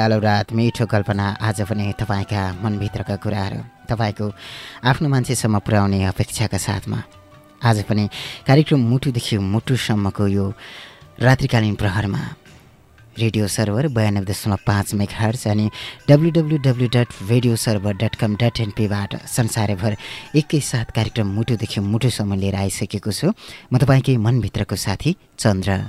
कालो रात मिठो कल्पना आज पनि तपाईँका मनभित्रका कुराहरू तपाईँको आफ्नो मान्छेसम्म पुर्याउने अपेक्षाका साथमा। आज पनि कार्यक्रम मुटुदेखि मुटुसम्मको यो रात्रिकालीन प्रहरमा रेडियो सर्भर बयानब्बे दशमलव पाँच मेघार्स अनि W W W dot radio server dot com dot एनपीबाट संसारभर एकैसाथ कार्यक्रम मुटुदेखि मुटुसम्म लिएर आइसकेको छु। म तपाईँकै मनभित्रको साथी चन्द्र।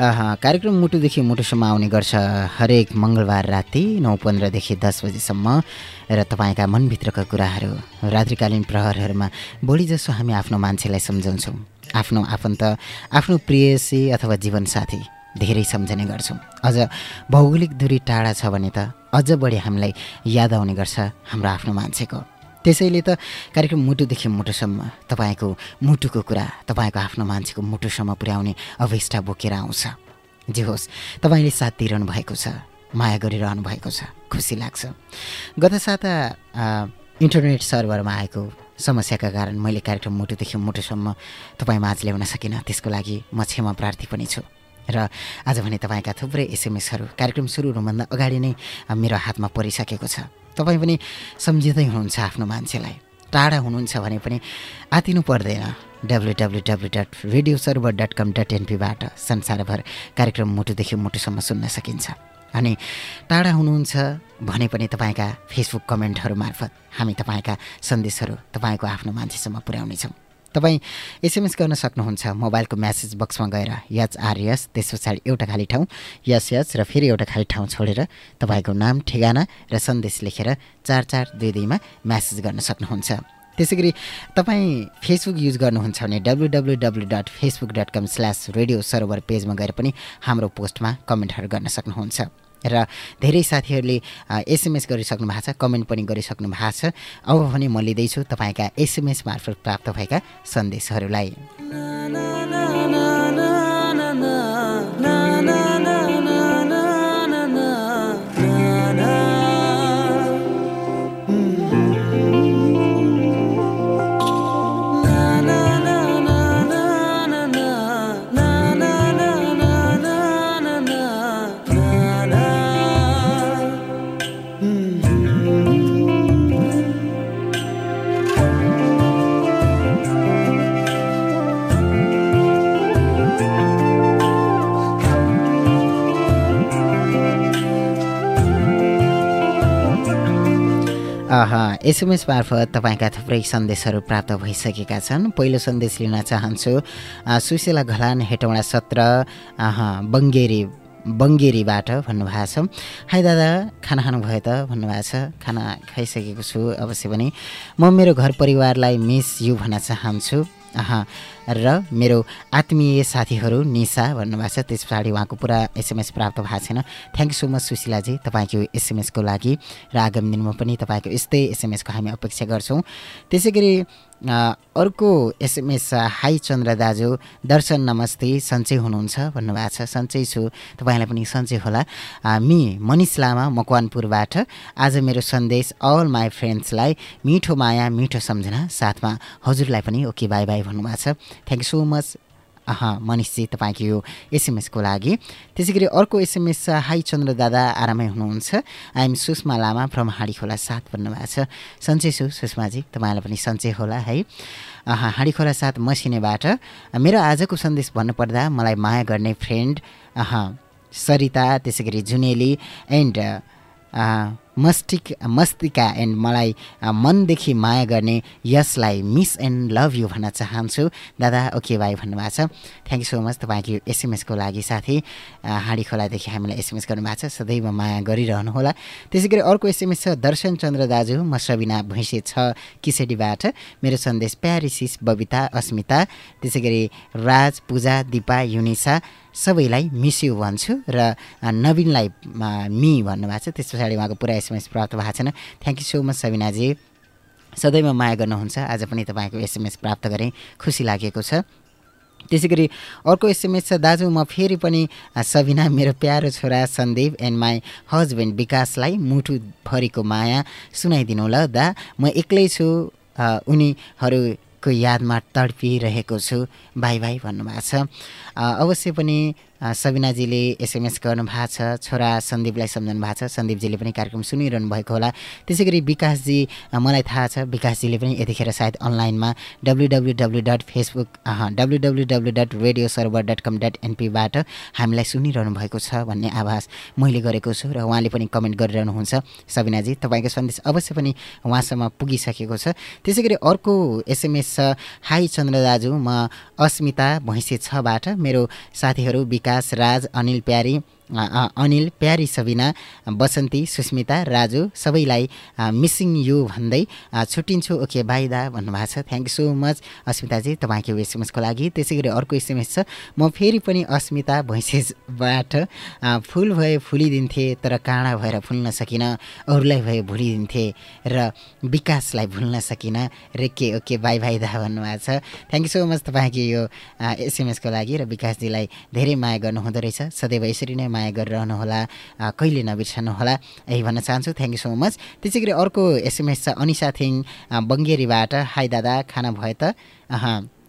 कार्यक्रम मुटुदेखि मुटुसम्म आउने गर्छ हरेक मङ्गलबार राति नौ पन्ध्रदेखि दस बजीसम्म र तपाईँका मनभित्रका कुराहरू रात्रिकालीन प्रहरहरूमा बढी जसो हामी आफ्नो मान्छेलाई सम्झाउँछौँ आफ्नो आफन्त आफ्नो प्रेयसी अथवा जीवनसाथी धेरै सम्झने गर्छौँ। अझ भौगोलिक दूरी टाढा छ भने त अझ बढी हामीलाई याद आउने गर्छ हाम्रो आफ्नो मान्छेको। त्यसैले त कार्यक्रम मुटुदेखि मुटुसम्म तपाईँको मुटुको कुरा तपाईँको आफ्नो मान्छेको मुटुसम्म पुर्याउने अवेष्टा बोकेर आउँछ। जे होस् तपाईँले साथ दिइरहनु भएको छ माया गरिरहनु भएको छ खुसी लाग्छ। गत साता इन्टरनेट सर्भरमा आएको समस्याका कारण मैले कार्यक्रम मुटुदेखि मुटुसम्म तपाईँ माझ ल्याउन सकिनँ त्यसको लागि म क्षमा प्रार्थी पनि छु। र आज भने तपाईँका थुप्रै एसएमएसहरू कार्यक्रम सुरु हुनुभन्दा अगाडि नै मेरो हातमा परिसकेको छ। तपाईँ पनि सम्झिँदै हुनुहुन्छ आफ्नो मान्छेलाई। टाढा हुनुहुन्छ भने पनि आतिनु पर्दैन। W W W dot radio server dot com dot एनपीबाट संसारभर कार्यक्रम मुटुदेखि मुटुसम्म सुन्न सकिन्छ। अनि टाढा हुनुहुन्छ भने पनि तपाईँका फेसबुक कमेन्टहरू मार्फत हामी तपाईँका सन्देशहरू तपाईँको आफ्नो मान्छेसम्म पुर्याउनेछौँ। तपाईँ एसएमएस गर्न सक्नुहुन्छ मोबाइलको म्यासेज बक्समा गएर यच आर यस त्यस पछाडि एउटा खाली ठाउँ यस यस र फेरि एउटा खाली ठाउँ छोडेर तपाईँको नाम ठेगाना र सन्देश लेखेर चार चार दुई दुईमा म्यासेज गर्न सक्नुहुन्छ। त्यसै गरी तपाईँ फेसबुक युज गर्नुहुन्छ भने W W W dot Facebook dot com slash radio server पेजमा गएर पनि हाम्रो पोस्टमा कमेन्टहरू गर्न सक्नुहुन्छ। र धेरै साथीहरूले एसएमएस गरिसक्नु भएको छ कमेन्ट पनि गरिसक्नु भएको छ। अब भने म लिँदैछु तपाईँका एसएमएस मार्फत प्राप्त भएका सन्देशहरूलाई। एसएमएस मार्फत तपाईँका थुप्रै सन्देशहरू प्राप्त भइसकेका छन्। पहिलो सन्देश लिन चाहन्छु सुशीला घलान हेटौँडा सत्र बङ्गेरी बङ्गेरीबाट भन्नुभएको छ। हाई दादा खाना खानुभयो त? भन्नुभएको छ। खाना खाइसकेको छु अवश्य पनि। म मेरो घर परिवारलाई मिस यु भन्न चाहन्छु। र मेरो आत्मीय साथीहरू निसा भन्नुभएको छ। त्यस पछाडि उहाँको पुरा एसएमएस प्राप्त भएको छैन। थ्याङ्क सो मच सुशीलाजी तपाईँको एसएमएसको लागि र आगामी दिनमा पनि तपाईँको यस्तै एसएमएसको हामी अपेक्षा गर्छौँ। त्यसै गरी अर्को एसएमएस हाई चन्द्र दाजु दर्शन नमस्ते सन्चै हुनुहुन्छ भन्नुभएको छ। सन्चै छु तपाईँलाई पनि सन्चै होला। मि मनिष लामा मकवानपुरबाट। आज मेरो सन्देश अल माई फ्रेन्ड्सलाई मिठो माया मिठो सम्झना। साथमा हजुरलाई पनि ओके बाई बाई भन्नुभएको छ। थ्याङ्क यू सो मच मनिषजी तपाईँको यो एसएमएसको लागि त्यसै गरी अर्को एसएमएस हाई चन्द्र दादा आरामै हुनुहुन्छ। आइएम सुषमा लामा फ्रम हाँडी खोला साथ भन्नुभएको छ। सन्चै छु सुषमाजी तपाईँलाई पनि सन्चै होला है। हाँडी खोला साथ मसिनेबाट मेरो आजको सन्देश भन्नुपर्दा मलाई माया गर्ने फ्रेन्ड सरिता त्यसै गरी जुनेली एन्ड मस्टिक मस्तिका एन्ड मलाई मनदेखि माया गर्ने यसलाई मिस एन्ड लभ यु भन्न चाहन्छु। दादा ओके भाइ भन्नुभएको छ। थ्याङ्क यू सो मच तपाईँको एसएमएसको लागि साथी। हाँडी खोलादेखि हामीलाई एसएमएस गर्नुभएको छ। सदैव माया गरिरहनुहोला। त्यसै गरी अर्को एसएमएस छ दर्शन चन्द्र दाजु म सबिना भैँसे छ किसेडीबाट। मेरो सन्देश प्यारिसिस बबिता अस्मिता। त्यसै राज पूजा दिपा युनिसा सबैलाई मिस यु भन्छु र नवीनलाई मी भन्नुभएको छ। त्यस पछाडि उहाँको पुरा एसएमएस प्राप्त भएको छैन। थ्याङ्क यू सो मच सबिनाजी। सदैव माया गर्नुहुन्छ। आज पनि तपाईँको एसएमएस प्राप्त गरेँ खुसी लागेको छ। त्यसै गरी अर्को एसएमएस छ दाजु म फेरि पनि सबिना मेरो प्यारो छोरा सन्दीप एन्ड माई हस्बेन्ड विकासलाई मुटुभरिको माया सुनाइदिनु ल दा। म एक्लै छु उनीहरूको यादमा तडपिरहेको छु। भाइ भाइ भन्नुभएको छ। अवश्य पनि सबिनाजीले एसएमएस गर्नुभएको छ छोरा सन्दीपलाई सम्झाउनु भएको छ। सन्दीपजीले पनि कार्यक्रम सुनिरहनु भएको होला। त्यसै गरी विकासजी मलाई थाहा छ विकासजीले पनि यतिखेर सायद अनलाइनमा W W W dot Facebook W W W dot radio server dot com dot एनपीबाट हामीलाई सुनिरहनु भएको छ भन्ने आभास मैले गरेको छु र उहाँले पनि कमेन्ट गरिरहनुहुन्छ। सबिनाजी तपाईँको सन्देश अवश्य पनि उहाँसम्म पुगिसकेको छ। त्यसै गरी अर्को एसएमएस छ हाई चन्द्र दाजु म अस्मिता भैँसे छबाट मेरो साथीहरू विकास विकास राज अनिल प्यारी। अनिल प्यारी सबिना बसन्ती सुस्मिता राजु सबैलाई मिसिङ यु भन्दै छुट्टिन्छु। ओके बाई दा भन्नुभएको छ। थ्याङ्क यू सो मच अस्मिताजी तपाईँको एसएमएसको लागि। त्यसै गरी अर्को एसएमएस छ। म फेरि पनि अस्मिता भैँसेबाट फुल भए फुलिदिन्थेँ तर काँडा भएर फुल्न सकिनँ अरूलाई भए भुलिदिन्थेँ र विकासलाई भुल्न सकिनँ। रेके ओके बाई बाई दा भन्नुभएको छ। थ्याङ्क यू सो मच तपाईँको यो एसएमएसको लागि र विकासजीलाई धेरै माया गर्नुहुँदो रहेछ। सदैव यसरी नै गरिरहनुहोला कहिले नबिर्सनुहोला यही भन्न चाहन्छु। थ्याङ्क यू सो मच त्यसै गरी अर्को एसएमएस छ अनिसा थिङ बङ्गेरीबाट। हाई दादा। खाना भयो त?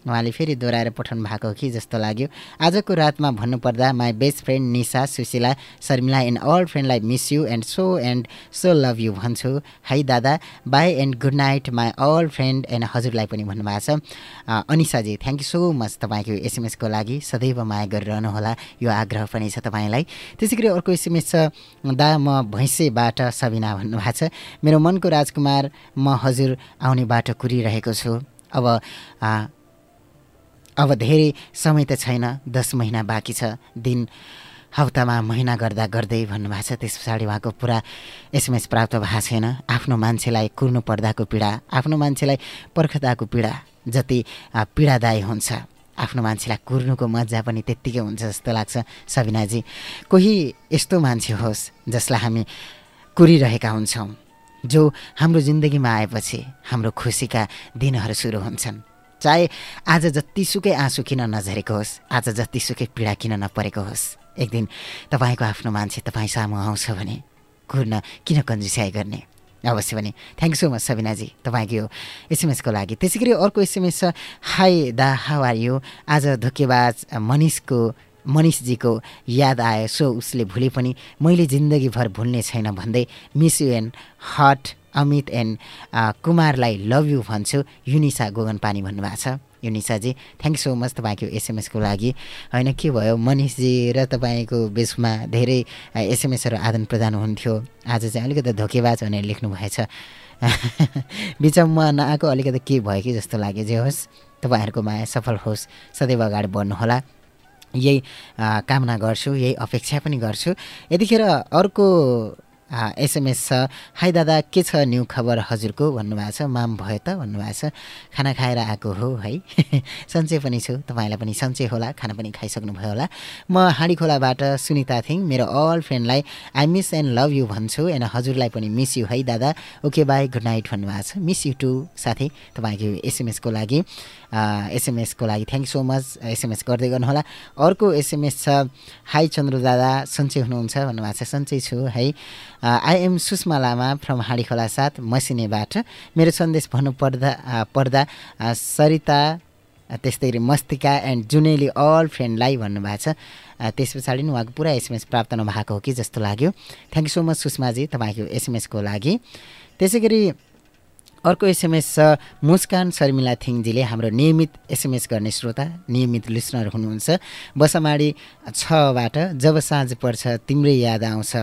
उहाँले फेरि दोहोऱ्याएर पठाउनु भएको कि जस्तो लाग्यो। आजको रातमा भन्नुपर्दा my best friend Nisa Sushila Sharmila and all फ्रेन्डलाई miss you and so and so love you भन्छु। है दादा bye and good night my all friend and हजुरलाई पनि भन्नुभएको छ। अनिसाजी थ्याङ्क यू सो मच तपाईँको एसएमएसको लागि। सदैव माया गरिरहनुहोला। यो आग्रह पनि छ तपाईँलाई। त्यसै गरी अर्को एसएमएस छ दा म भैँसेबाट सबिना भन्नुभएको छ। मेरो मनको राजकुमार म हजुर आउने बाटो कुरिरहेको छु। अब अब धेरै समय त छैन दस महिना बाँकी छ दिन हप्तामा महिना गर्दा गर्दै भन्नुभएको छ त्यस पछाडि उहाँको पुरा एसएमएस प्राप्त भएको छैन। आफ्नो मान्छेलाई कुर्नु पर्दाको पीडा आफ्नो मान्छेलाई पर्खदाको पीडा जति पीडादायी हुन्छ। आफ्नो मान्छेलाई कुर्नुको मजा पनि त्यत्तिकै हुन्छ जस्तो लाग्छ। सबिनाजी कोही यस्तो मान्छे होस् जसलाई हामी कुरिरहेका हुन्छौँ जो हाम्रो जिन्दगीमा आएपछि हाम्रो खुसीका दिनहरू सुरु हुन्छन्। चाहे आज जतिसुकै आँसु किन नझरेको होस् आज जतिसुकै पीडा किन नपरेको होस् एक दिन तपाईँको आफ्नो मान्छे तपाईँ सामु आउँछ भने घुर्न किन कन्जुसियाइ गर्ने? अवश्य पनि थ्याङ्क सो मच सबिनाजी तपाईँको यो एसएमएसको लागि। त्यसै गरी अर्को एसएमएस छ हाई दा हाउ आर यु आज धोकेबाज मनिषको मनिषजीको याद आयो सो उसले भुले पनि मैले जिन्दगीभर भुल्ने छैन भन्दै miss you and hot Amit and कुमारलाई love you भन्छु। युनिसा गोगन पानी भन्नुभएको छ। यो निसाजी थ्याङ्क सो मच तपाईँको एसएमएसको लागि। होइन के भयो? मनिषजी र तपाईँको बेसमा धेरै एसएमएसहरू आदान प्रदान हुन्थ्यो। आज चाहिँ अलिकति धोकेबाज भनेर लेख्नु भएछ। बिचमा नआएको अलिकति के भयो कि जस्तो लाग्यो जे होस्। तपाईँहरूको माया सफल होस्। सदैव अगाडि बढ्नुहोला। यही कामना गर्छु यही अपेक्षा पनि गर्छु। यतिखेर अर्को एसएमएस छ। हाई दादा के छ न्यु खबर हजुरको? भन्नुभएको छ। माम भयो त? भन्नुभएको छ। खाना खाएर आएको हो है? सन्चै पनि छु। तपाईँलाई पनि सन्चै होला। खाना पनि खाइसक्नुभयो होला। म हाँडी खोलाबाट सुनिता थिङ मेरो all फ्रेन्डलाई I miss and love you भन्छु एन्ड हजुरलाई पनि मिस यु है दादा? Okay by. गुड नाइट भन्नुभएको छ। मिस यु टु साथै। तपाईँको एसएमएसको लागि एसएमएसको लागि थ्याङ्क सो मच एसएमएस गर्दै गर्नुहोला। अर्को एसएमएस छ। हाई चन्द्र दादा सन्चै हुनुहुन्छ भन्नुभएको छ। सन्चै छु है? I am Sushma Lama from Handi Khola साथ मसिनेबाट मेरो सन्देश भन्नु पर्दा पर्दा सरिता त्यस्तै गरी मस्तिका एन्ड जुनेली अल फ्रेन्डलाई भन्नुभएको छ। त्यस पछाडि नि उहाँको पुरा एसएमएस प्राप्त नभएको हो कि जस्तो लाग्यो। थ्याङ्क यू सो मच सुषमाजी तपाईँको एसएमएसको लागि। त्यसै गरी अर्को एसएमएस छ मुस्कान शर्मिला थिङजीले हाम्रो नियमित एसएमएस गर्ने श्रोता नियमित लिसनर हुनुहुन्छ। बसमाडी छबाट जब साँझ पर्छ तिम्रै याद आउँछ।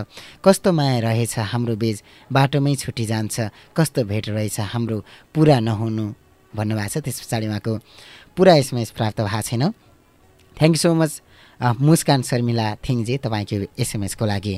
कस्तो माया रहेछ हाम्रो बिच बाटोमै छुट्टी जान्छ। कस्तो भेट रहेछ हाम्रो पुरा नहुनु भन्नुभएको छ। त्यस पछाडि उहाँको पुरा एसएमएस प्राप्त भएको छैन। Thank you so much Muskan Sharmila थिङजी तपाईँको एसएमएसको लागि।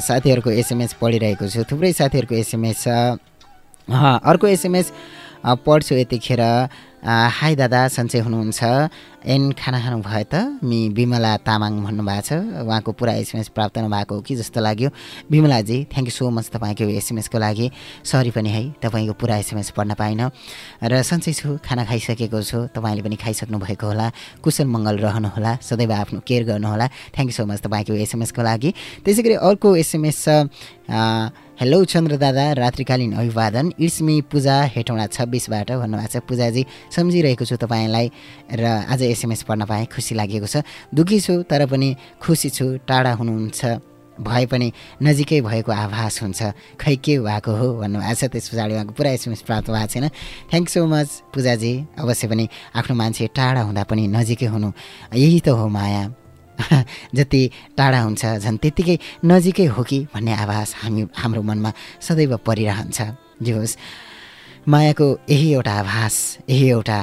साथीहरूको एसएमएस पढिरहेको छु। थुप्रै साथीहरूको एसएमएस छ। अर्को एसएमएस पढ्छु यतिखेर। हाई दादा सन्चै हुनुहुन्छ। एन खाना खानुभयो त। मि विमला तामाङ भन्नुभएको छ। उहाँको पुरा एसएमएस प्राप्त नभएको हो कि जस्तो लाग्यो। विमलाजी थ्याङ्क यू सो मच तपाईँको एसएमएसको लागि। सरी पनि है तपाईँको पुरा एसएमएस पढ्न पाइनँ। र सन्चै छु खाना खाइसकेको छु। तपाईँले पनि खाइसक्नु भएको होला। कुशल मङ्गल रहनुहोला सदैव आफ्नो केयर गर्नुहोला थ्याङ्क यू सो मच तपाईँको एसएमएसको लागि। त्यसै गरी अर्को एसएमएस छ हेलो चन्द्र दादा रात्रिकालीन अभिवादन। इट्स मी पूजा हेटौँडा छब्बिसबाट भन्नुभएको छ। पूजाजी सम्झिरहेको छु तपाईँलाई। र आज एसएमएस पढ्न पाएँ खुसी लागेको छ। दुःखी छु तर पनि खुसी छु टाढा हुनुहुन्छ। भए पनि नजिकै भएको आभास हुन्छ। खै के भएको हो भन्नुभएको छ त्यस पछाडि उहाँको पुरा एसएमएस प्राप्त भएको छैन। थ्याङ्क सो मच पूजाजी। अवश्य पनि आफ्नो मान्छे टाढा हुँदा पनि नजिकै हुनु। यही त हो माया। जति टाढा हुन्छ झन् त्यत्तिकै नजिकै हो कि भन्ने आभास हामी हाम्रो मनमा सदैव परिरहन्छ। जे होस्। मायाको यही एउटा आभास यही एउटा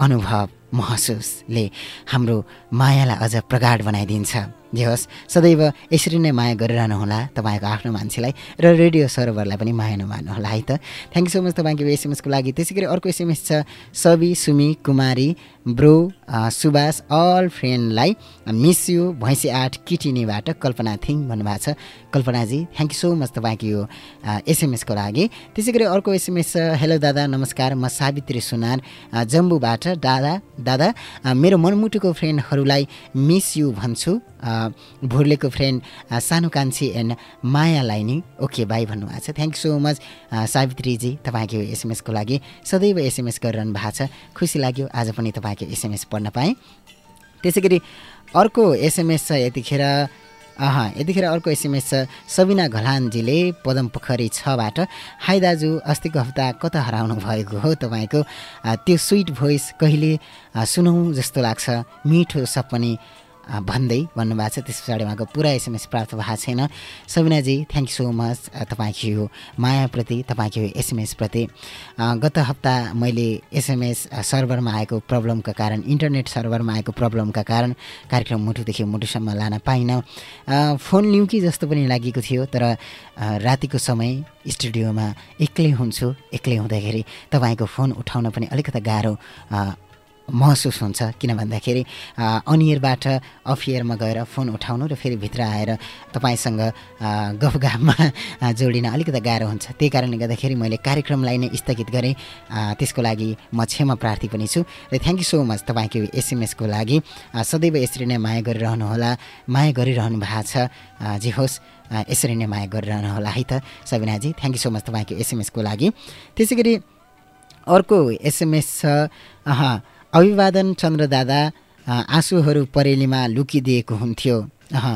अनुभव। महसुसले हाम्रो मायालाई अझ प्रगाड बनाइदिन्छ। जे होस् सदैव यसरी नै माया गरिरहनुहोला तपाईँको आफ्नो मान्छेलाई र रेडियो सर्भरलाई पनि माया नमार्नुहोला है त? थ्याङ्क यू सो मच तपाईँको एसएमएसको लागि। त्यसै गरी अर्को एसएमएस छ सबी सुमी कुमारी ब्रो सुभाष अल फ्रेन्डलाई मिस यु भैँसी आठ किटिनीबाट कल्पना थिङ भन्नुभएको छ। कल्पनाजी थ्याङ्क यू सो मच तपाईँको यो एसएमएसको लागि। त्यसै गरी अर्को एसएमएस हेलो दादा नमस्कार म सावित्री सुनार जम्बूबाट दादा दादा मेरो मनमुटुको फ्रेन्डहरूलाई मिस यु भन्छु। भुर्लेको फ्रेन्ड सानो कान्छी एन्ड मायालाई नि ओके बाई भन्नुभएको छ। थ्याङ्क सो मच सावित्रीजी तपाईँको एसएमएसको लागि सदैव एसएमएस गरिरहनु भएको छ। खुसी लाग्यो आज पनि तपाईँको एसएमएस पढ्न पाएँ। त्यसै गरी अर्को एसएमएस छ यतिखेर अह यतिखेर अर्को एसएमएस छ सबिना घलानजीले पदम पोखरी छबाट हाई दाजु अस्तिको हप्ता कता हराउनु भएको हो तपाईँको? त्यो स्विट भोइस कहिले सुनौँ जस्तो लाग्छ मिठो सपनी भन्दै भन्नुभएको छ। त्यस पछाडि उहाँको पुरा एसएमएस प्राप्त भएको छैन। सबिनाजी थ्याङ्क यू सो मच तपाईँको यो मायाप्रति तपाईँको यो एसएमएसप्रति गत हप्ता मैले एसएमएस सर्भरमा आएको प्रब्लमका कारण इन्टरनेट सर्भरमा आएको प्रब्लमका कारण कार्यक्रम मुटुदेखि मुटुसम्म लान पाइनँ। फोन लिउँ कि जस्तो पनि लागेको थियो तर रातिको समय स्टुडियोमा एक्लै हुन्छु। एक्लै हुँदाखेरि तपाईँको फोन उठाउन पनि अलिकति गाह्रो महसुस हुन्छ किन भन्दाखेरि अनियरबाट अफियरमा गएर फोन उठाउनु र फेरि भित्र आएर तपाईँसँग गफगाफमा जोडिन अलिकति गाह्रो हुन्छ। त्यही कारणले गर्दाखेरि मैले कार्यक्रमलाई नै स्थगित गरेँ। त्यसको लागि म क्षमा प्रार्थी पनि छु र थ्याङ्क यू सो मच तपाईँको एसएमएसको लागि। सदैव यसरी नै माया गरिरहनुहोला। माया गरिरहनु भएको छ। जे होस् यसरी नै माया गरिरहनु होला है त। सबिनाजी थ्याङ्क यू सो मच तपाईँको एसएमएसको लागि। त्यसै गरी अर्को एसएमएस छ। अभिवादन चन्द्र दादा आँसुहरू परेलीमा लुकिदिएको हुन्थ्यो। अह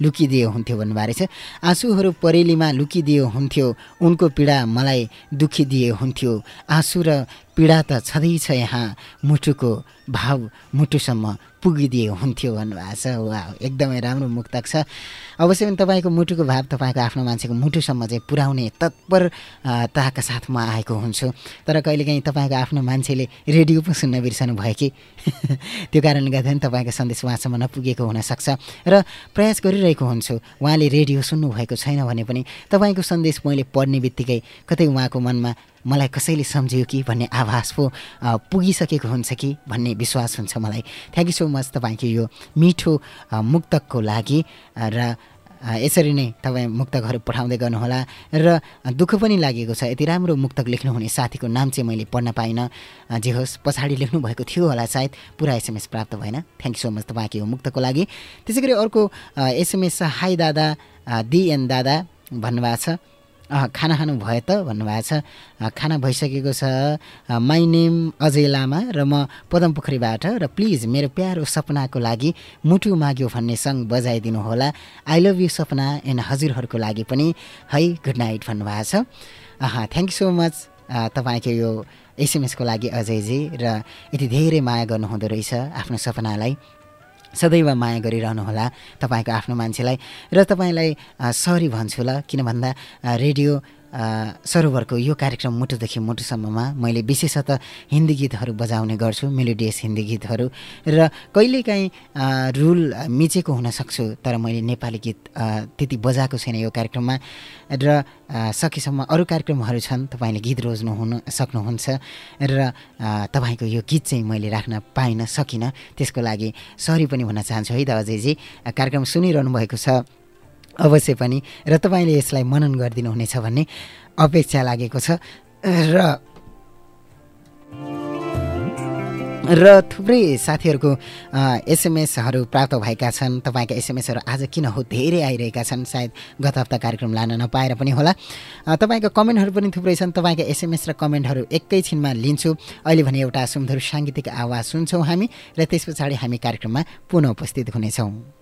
लुकिदियो हुन्थ्यो भन्नुभएको रहेछ आँसुहरू परेलीमा लुकिदियो हुन्थ्यो। उनको पीडा मलाई दुखिदिए हुन्थ्यो। आँसु र पीडा त छँदैछ यहाँ। मुटुको भाव मुटुसम्म पुगिदिए हुन्थ्यो भन्नुभएको छ। वा एकदमै राम्रो मुक्तक छ। अवश्य पनि तपाईँको मुटुको भाव तपाईँको आफ्नो मान्छेको मुटुसम्म चाहिँ पुर्याउने तत्पर ताका साथ म आएको हुन्छु। तर कहिलेकाहीँ तपाईँको आफ्नो मान्छेले रेडियो पो सुन्न बिर्सनु भयो कि? त्यो कारणले गर्दा पनि तपाईँको सन्देश उहाँसम्म नपुगेको हुनसक्छ। र प्रयास गरिरहेको हुन्छु। उहाँले रेडियो सुन्नुभएको छैन भने पनि तपाईँको सन्देश मैले पढ्ने बित्तिकै कतै उहाँको मनमा मलाई कसैले सम्झ्यो कि भन्ने आभास पो पुगिसकेको हुन्छ कि भन्ने विश्वास हुन्छ मलाई। थ्याङ्क यू सो मच तपाईँको यो मिठो मुक्तकको लागि। र यसरी नै तपाईँ मुक्तकहरू पठाउँदै गर्नुहोला। र दुःख पनि लागेको छ यति राम्रो मुक्तक लेख्नुहुने साथीको नाम चाहिँ मैले पढ्न पाइनँ। जे होस् पछाडि लेख्नुभएको थियो होला सायद पुरा एसएमएस प्राप्त भएन। थ्याङ्क यू सो मच तपाईँको यो मुक्तको लागि। त्यसै अर्को एसएमएस हाई दादा दिएन दादा भन्नुभएको छ। खाना खानु भयो त भन्नुभएको छ। खाना भइसकेको छ। माई नेम अजय लामा र म पदमपोखरीबाट र प्लिज मेरो प्यारो सपनाको लागि मुटु माग्यो भन्ने सङ्ग बजाइदिनु होला। I love you Sapna and हजुरहरूको लागि पनि। है गुड नाइट भन्नुभएको छ। थ्याङ्क यू सो मच तपाईँको यो एसएमएसको लागि अजयजी र यति धेरै माया गर्नुहुँदो रहेछ आफ्नो सपनालाई। सदैव माया गरिरहनुहोला तपाईँको आफ्नो मान्छेलाई र तपाईँलाई सरी भन्छु ल किन भन्दा रेडियो सरोवरको यो कार्यक्रम मुटुदेखि मुटुसम्ममा मैले विशेषतः हिन्दी गीतहरू बजाउने गर्छु मेलोडियस हिन्दी गीतहरू। र कहिलेकाहीँ रुल मिचेको हुनसक्छु तर मैले नेपाली गीत त्यति बजाएको छैन यो कार्यक्रममा। र सकेसम्म अरू कार्यक्रमहरू छन् तपाईँले गीत रोज्नु हुन सक्नुहुन्छ। र तपाईँको यो गीत चाहिँ मैले राख्न पाइनँ सकिनँ। त्यसको लागि सरी पनि भन्न चाहन्छु है त अजयजी कार्यक्रम सुनिरहनु भएको छ। अवश्य पनि र तपाईँले यसलाई मनन गरिदिनु हुनेछ भन्ने अपेक्षा लागेको छ। र र थुप्रै साथीहरूको एसएमएसहरू प्राप्त भएका छन्। तपाईँका एसएमएसहरू आज किन हो धेरै आइरहेका छन्? सायद गत हप्ता कार्यक्रम लान नपाएर पनि होला। तपाईँको कमेन्टहरू पनि थुप्रै छन्। तपाईँका एसएमएस र कमेन्टहरू एकैछिनमा लिन्छु। अहिले भने एउटा सुमधुर साङ्गीतिक आवाज सुन्छौँ हामी र त्यस पछाडि हामी कार्यक्रममा पुनः उपस्थित हुनेछौँ।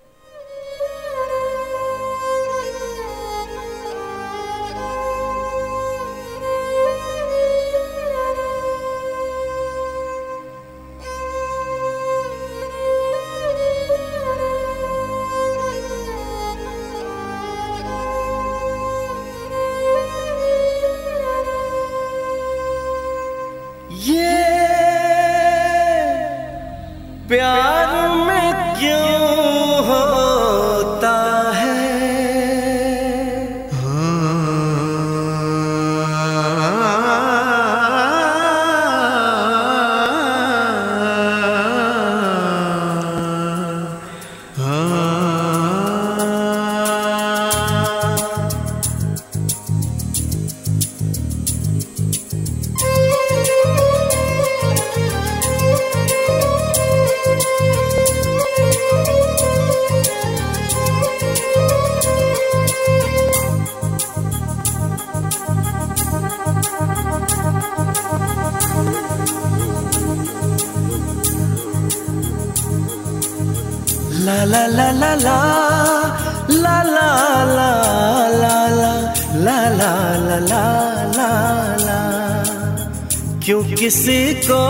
किसी को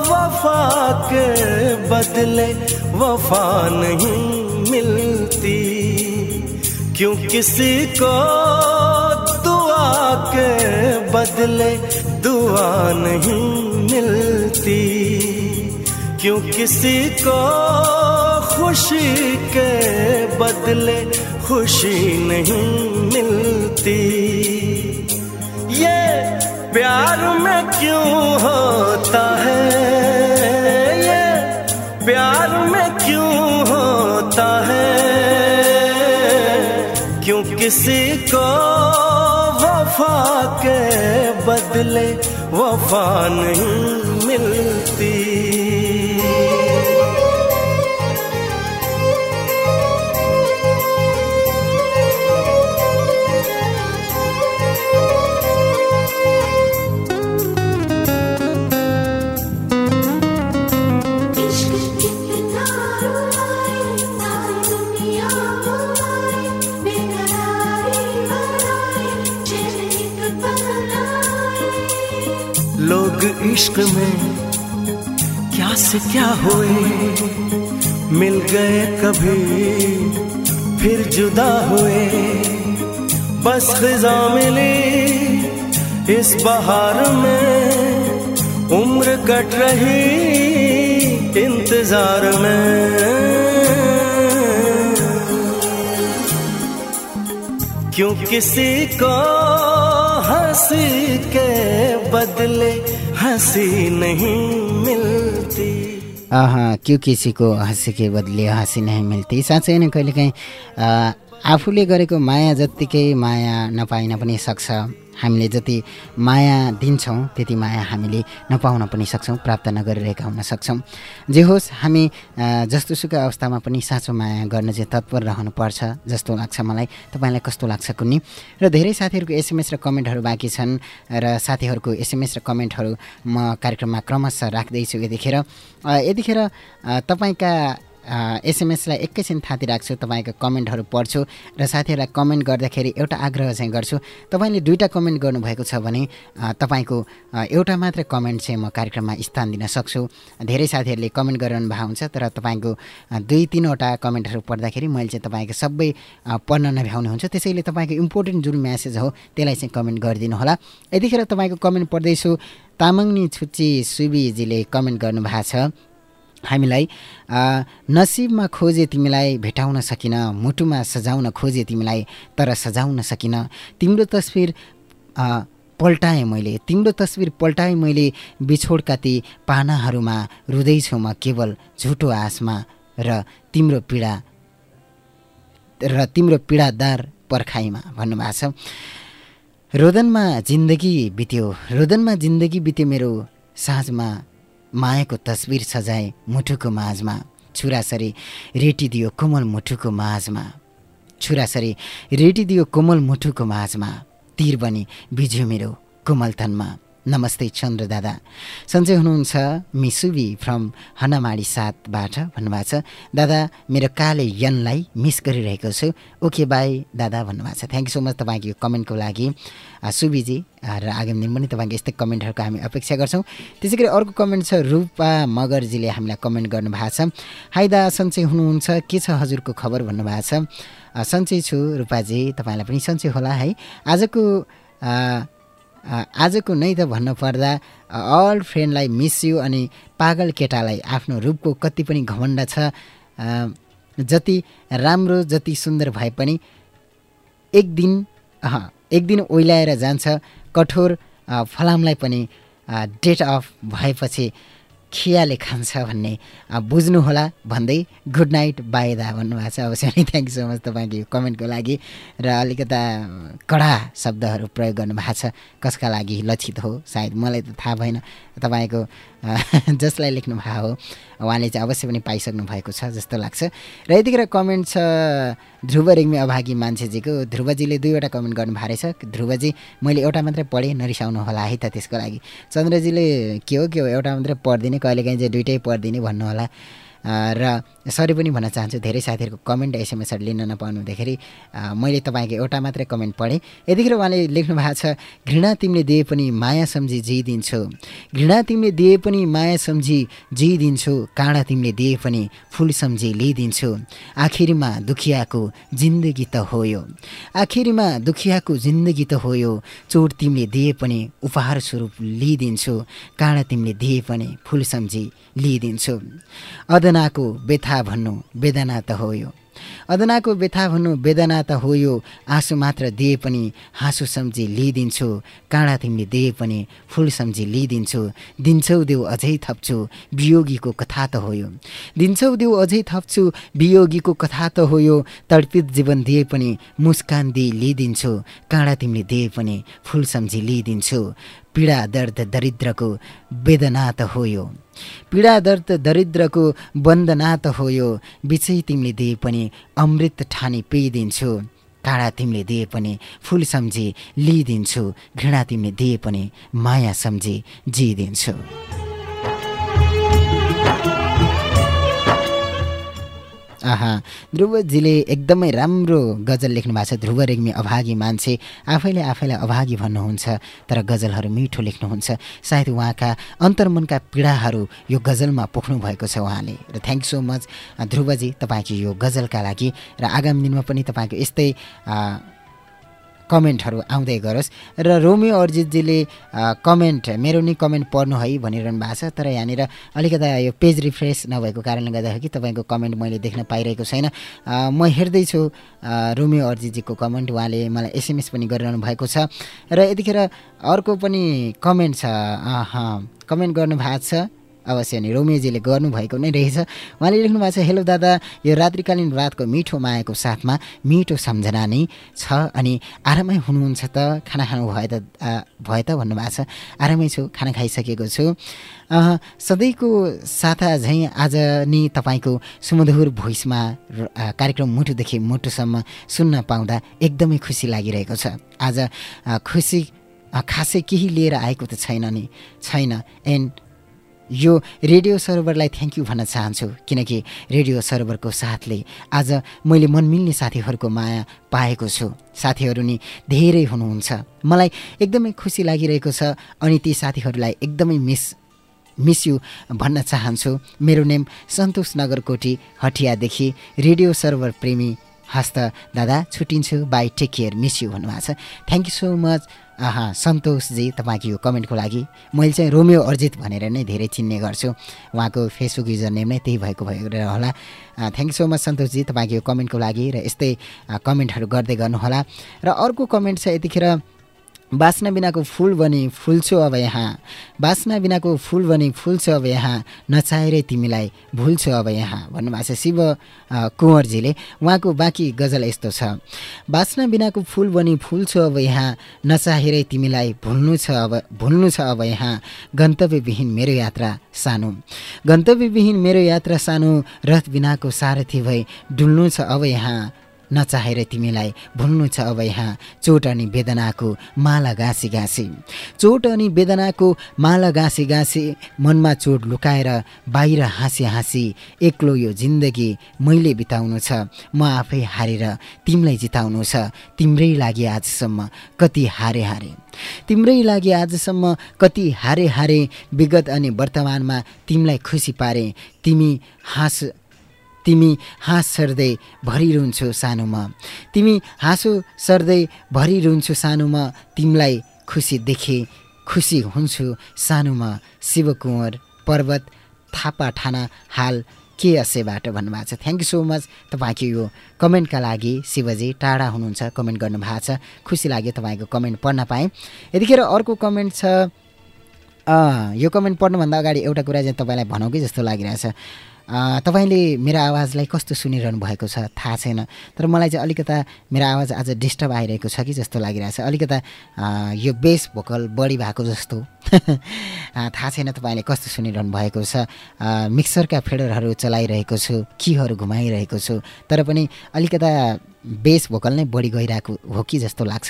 वफा के बदले वफा नहीं मिलती। क्यों किसी को दुआ के बदले दुआ नहीं मिलती? क्यों किसी को खुशी के बदले खुशी नहीं मिलती? प्यार में क्यों होता है? ये प्यार में क्यों होता है? क्यों किसी को वफा के बदले वफा नहीं मिलती? इश्क में क्या से क्या हुए? मिल गए कभी, फिर जुदा हुए। बस खिजा मिली इस बहार में। उम्र कट रही इंतज़ार में। क्यों किसी को हँसी के बदले हंसी नहीं मिलती। क्यों किसीको हँसीकै बदली हाँसी नै मिल्ती? साँच्चै नै कहिलेकाहीँ आफूले गरेको माया जत्तिकै माया नपाइन पनि सक्छ। हामीले जति माया दिन्छौँ त्यति माया हामीले नपाउन पनि सक्छौँ प्राप्त नगरिरहेका हुन सक्छौँ। जे होस् हामी जस्तो सुकै अवस्थामा पनि साँचो माया गर्न चाहिँ तत्पर रहनुपर्छ जस्तो लाग्छ मलाई। तपाईँलाई कस्तो लाग्छ कुन्नी? र धेरै साथीहरूको एसएमएस र कमेन्टहरू बाँकी छन् र साथीहरूको एसएमएस र कमेन्टहरू म कार्यक्रममा क्रमशः राख्दैछु यतिखेर। यतिखेर तपाईँका एसएमएसलाई एकैछिन थाती राख्छु तपाईँको कमेन्टहरू पढ्छु र साथीहरूलाई कमेन्ट गर्दाखेरि एउटा आग्रह चाहिँ गर्छु। तपाईँले दुईवटा कमेन्ट गर्नुभएको छ भने तपाईँको एउटा मात्रै कमेन्ट चाहिँ म कार्यक्रममा स्थान दिन सक्छु। धेरै साथीहरूले कमेन्ट गरिरहनु भएको हुन्छ तर तपाईँको दुई तिनवटा कमेन्टहरू पढ्दाखेरि मैले चाहिँ तपाईँको सबै पढ्न नभ्याउने हुन्छ। त्यसैले तपाईँको इम्पोर्टेन्ट जुन म्यासेज हो त्यसलाई चाहिँ कमेन्ट गरिदिनु होला। यतिखेर तपाईँको कमेन्ट पढ्दैछु। तामाङनी छुच्ची सुबीजीले कमेन्ट गर्नुभएको छ। हामीलाई नसिबमा खोजे तिमीलाई भेटाउन सकिन मुटुमा सजाउन खोजे तिमीलाई तर सजाउन सकिन। तिम्रो तस्विर पल्टाएँ मैले। तिम्रो तस्विर पल्टाएँ मैले बिछोडका ती पानाहरूमा रुँदैछु म केवल झुटो आसमा र तिम्रो पीडा र तिम्रो पीडादार पर्खाइमा भन्नुभएको छ। रोदनमा जिन्दगी बित्यो। रोदनमा जिन्दगी बित्यो मेरो साँझमा। मायाको तस्विर सजाए मुटुको माझमा छुरासरी रेटिदियो कोमल मुटुको माझमा। छुरासरी रेटिदियो कोमल मुटुको माझमा। तिर बनी बिज्यो मेरो कोमल तनमा नमस्ते चन्द्र दादा। सन्चै हुनुहुन्छ मिसुबी फ्रम हनमाडी सातबाट भन्नुभएको छ। दादा मेरो काले यनलाई मिस गरिरहेको छु। ओके बाई दादा भन्नुभएको छ। थ्याङ्क यू सो मच तपाईँको यो कमेन्टको लागि। सुबीजी र आगामी दिन पनि तपाईँको यस्तै कमेन्टहरूको हामी अपेक्षा गर्छौँ। त्यसै गरी अर्को कमेन्ट छ रूपा मगरजीले हामीलाई कमेन्ट गर्नुभएको छ। हाई दा सन्चै हुनुहुन्छ। के छ हजुरको खबर भन्नुभएको छ। सन्चै छु रूपाजी तपाईँलाई पनि सन्चै होला है। आजको आजको नै त भन्नुपर्दा अल फ्रेन्डलाई मिस यु अनि पागल केटालाई आफ्नो रूपको कति पनि घमण्ड छ जति राम्रो जति सुन्दर भए पनि एक दिन एक दिन ओइलाएर जान्छ कठोर फलामलाई पनि डेट अफ भएपछि खियाले खान्छ भन्ने बुझ्नुहोला भन्दै गुड नाइट बाई दा भन्नुभएको छ अवश्य थ्याङ्क यू सो मच तपाईँको यो कमेन्टको लागि। र अलिकता कडा शब्दहरू प्रयोग गर्नुभएको छ। कसका लागि लक्षित हो? सायद मलाई त थाहा भएन। तपाईँको जसलाई लेख्नु भएको हो उहाँले चाहिँ अवश्य पनि पाइसक्नु भएको छ जस्तो लाग्छ। र यतिखेर कमेन्ट छ ध्रुव रेग्मी अभागी मान्छेजीको ध्रुवजीले दुईवटा कमेन्ट गर्नुभएको रहेछ। ध्रुवजी मैले एउटा मात्रै पढेँ नरिसाउनु होला है त त्यसको लागि। चन्द्रजीले के हो के हो एउटा मात्रै पढिदिने कहिलेकाहीँ चाहिँ दुइटै पढिदिने भन्नु होला। र सरी पनि भन्न चाहन्छु धेरै साथीहरूको कमेन्ट एसएमएसहरू लिन नपाउनु हुँदाखेरि मैले तपाईँको एउटा मात्रै कमेन्ट पढेँ। यतिखेर उहाँले लेख्नु भएको छ घृणा तिमीले दिए पनि माया सम्झी जिइदिन्छौ। घृणा तिमीले दिए पनि माया सम्झी जिइदिन्छु। काँडा तिमीले दिए पनि फुल सम्झी लिइदिन्छु। आखिरमा दुखियाको जिन्दगी त हो यो। आखिरमा दुखियाको जिन्दगी त हो यो। चोट तिमीले दिए पनि उपहार स्वरूप लिइदिन्छु। काँडा तिमीले दिए पनि फुल सम्झी लिइदिन्छु। अदनाको बेथा भन्नु वेदना त हो यो। अदनाको व्यथा भन्नु वेदना त हो यो। आँसु मात्र दिए पनि हाँसु सम्झी लिइदिन्छु काँडा तिमीले दिए पनि फुल सम्झी लिइदिन्छु। दिन्छौ देऊ अझै थप्छु वियोगीको कथा त हो यो। दिन्छौ देऊ अझै थप्छु वियोगीको कथा त हो यो। तडपित जीवन दिए पनि मुस्कान दिई लिइदिन्छु काँडा तिमीले दिए पनि फुल सम्झी लिइदिन्छु। पीडा दर्द दरिद्रको वेदना त हो यो। पीडा दर्द दरिद्रको वन्दना त हो यो। बिचै तिमीले दिए पनि अमृत ठानी पिइदिन्छु। काँडा तिमीले दिए पनि फुल सम्झी लिइदिन्छु। घृणा तिमीले दिए पनि माया सम्झी जिइदिन्छु। आहा। ध्रुवजीले एकदमै राम्रो गजल लेख्नु भएको छ। ध्रुव रेग्मी अभागी मान्छे। आफैले आफैलाई अभागी भन्नुहुन्छ तर गजलहरू मिठो लेख्नुहुन्छ। सायद उहाँका अन्तर्मनका पीडाहरू यो गजलमा पोख्नु भएको छ उहाँले। र थ्याङ्क सो मच ध्रुवजी तपाईँको यो गजलका लागि। र आगामी दिनमा पनि तपाईँको यस्तै कमेन्टहरू आउँदै गरोस्। र रोमियो अर्जितजीले कमेन्ट मेरो नि कमेन्ट पढ्नु है भनिरहनु भएको छ तर यहाँनिर अलिकता यो पेज रिफ्रेस नभएको कारणले गर्दाखेरि तपाईँको कमेन्ट मैले देख्न पाइरहेको छैन। म हेर्दैछु रोमियो अर्जितजीको कमेन्ट उहाँले मलाई एसएमएस पनि गरिरहनु भएको छ। र यतिखेर अर्को पनि कमेन्ट छ कमेन्ट गर्नु भएको छ। अवश्य नै रोमेजीले गर्नुभएको नै रहेछ। उहाँले लेख्नु भएको छ हेलो दादा यो रात्रिकालीन रातको मिठो मायाको साथमा मिठो सम्झना नै छ अनि आरामै हुनुहुन्छ त? खाना खानु भए त भए त भन्नुभएको छ। आरामै छु खाना खाइसकेको छु। सधैँको साथा झैँ आज नि तपाईँको सुमधुर भोइसमा कार्यक्रम मुटुदेखि मुटुसम्म सुन्न पाउँदा एकदमै खुसी लागिरहेको छ। आज खुसी खासै केही लिएर आएको त छैन नि छैन। एन्ड यो रेडियो सर्भरलाई थ्याङ्क यू भन्न चाहन्छु किनकि रेडियो सर्भरको साथले आज मैले मन मिल्ने साथीहरूको माया पाएको छु। साथीहरू नि धेरै हुनुहुन्छ। मलाई एकदमै खुसी लागिरहेको छ अनि ती साथीहरूलाई एकदमै मिस मिस यु भन्न चाहन्छु। मेरो नेम सन्तोष नगरकोटी हटियादेखि रेडियो सर्भर प्रेमी हस्त दादा छुट्टिन्छु। Bye take care miss you भन्नुभएको छ। थ्याङ्क यू सो मच आहा सन्तोषजी तपाईँको यो कमेन्टको लागि मैले चाहिँ रोमियो अर्जित भनेर नै धेरै चिन्ने गर्छु। उहाँको फेसबुक युजर नेम नै त्यही भएको भएर होला। थ्याङ्क यू सो मच सन्तोषजी तपाईँको यो कमेन्टको लागि र यस्तै कमेन्टहरू गर्दै गर्नुहोला। र अर्को कमेन्ट छ यतिखेर बास्ना बिनाको फुल बनी फुल्छु अब यहाँ। बास्ना बिनाको फुल बनी फुल्छु अब यहाँ। नचाहेरै तिमीलाई भुल्छु अब यहाँ भन्नुभएको छ शिव कुँवरजीले। उहाँको बाँकी गजल यस्तो छ। बास्ना बिनाको फुल बनी फुल्छु अब यहाँ। नचाहेरै तिमीलाई भुल्नु छ अब भुल्नु छ अब यहाँ। गन्तव्यविहीन मेरो यात्रा सानो। गन्तव्यविहीन मेरो यात्रा सानो। रथ बिनाको सारथी भई डुल्नु छ अब यहाँ। नचाहेर तिमीलाई भुल्नु छ अब यहाँ। चोट अनि वेदनाको माला घाँसी घाँसी। चोट अनि वेदनाको माला घाँसी घाँसी मनमा चोट लुकाएर बाहिर हाँसी हाँसी एक्लो यो जिन्दगी मैले बिताउनु छ। म आफै हारेर तिमीलाई जिताउनु छ। तिम्रै लागि आजसम्म कति हारे हारे। तिम्रै लागि आजसम्म कति हारे हारे विगत अनि वर्तमानमा तिमीलाई खुसी पारे। तिमी हाँस तिमी हाँस सर्दै भरिरहन्छु सानोमा। तिमी हाँसो सर्दै भरिरहन्छु सानोमा तिमीलाई खुसी देखे खुसी हुन्छु सानोमा। शिवकुँवर पर्वत थापा ठाना हाल के असेबाट भन्नुभएको छ? थ्याङ्क यू सो मच तपाईँको यो कमेन्टका लागि शिवजी टाढा हुनुहुन्छ कमेन्ट गर्नुभएको छ। खुसी लाग्यो तपाईँको कमेन्ट पढ्न पाएँ। यतिखेर अर्को कमेन्ट छ। यो कमेन्ट पढ्नुभन्दा अगाडि एउटा कुरा चाहिँ तपाईँलाई भनौँ कि जस्तो लागिरहेछ। तपाईँले मेरो आवाजलाई कस्तो सुनिरहनु भएको छ थाहा छैन तर मलाई चाहिँ अलिकता मेरो आवाज आज डिस्टर्ब आइरहेको छ कि जस्तो लागिरहेछ। अलिकता यो बेस भोकल बढी भएको जस्तो। थाहा छैन तपाईँले कस्तो सुनिरहनु भएको छ। मिक्सरका फेडरहरू चलाइरहेको छु किहरू घुमाइरहेको छु तर पनि अलिकता बेस भोकल नै बढी गइरहेको हो कि जस्तो लाग्छ।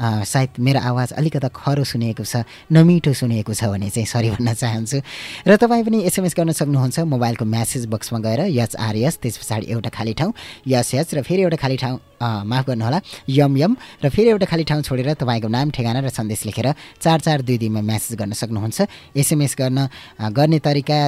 सायद मेरो आवाज अलिकता खरो सुनिएको छ नमिठो सुनिएको छ भने चाहिँ सरी भन्न चाहन्छु। र तपाईँ पनि एसएमएस गर्न सक्नुहुन्छ मोबाइलको म्यासेज बक्समा गएर यच आर यस त्यस पछाडि एउटा खाली ठाउँ यस यस र फेरि एउटा खाली ठाउँ माफ गर्नुहोला यम यम र फेरि एउटा खाली ठाउँ छोडेर तपाईँको नाम ठेगाना र सन्देश लेखेर चार चार दुई दुईमा म्यासेज गर्न सक्नुहुन्छ। एसएमएस गर्न गर्ने तरिका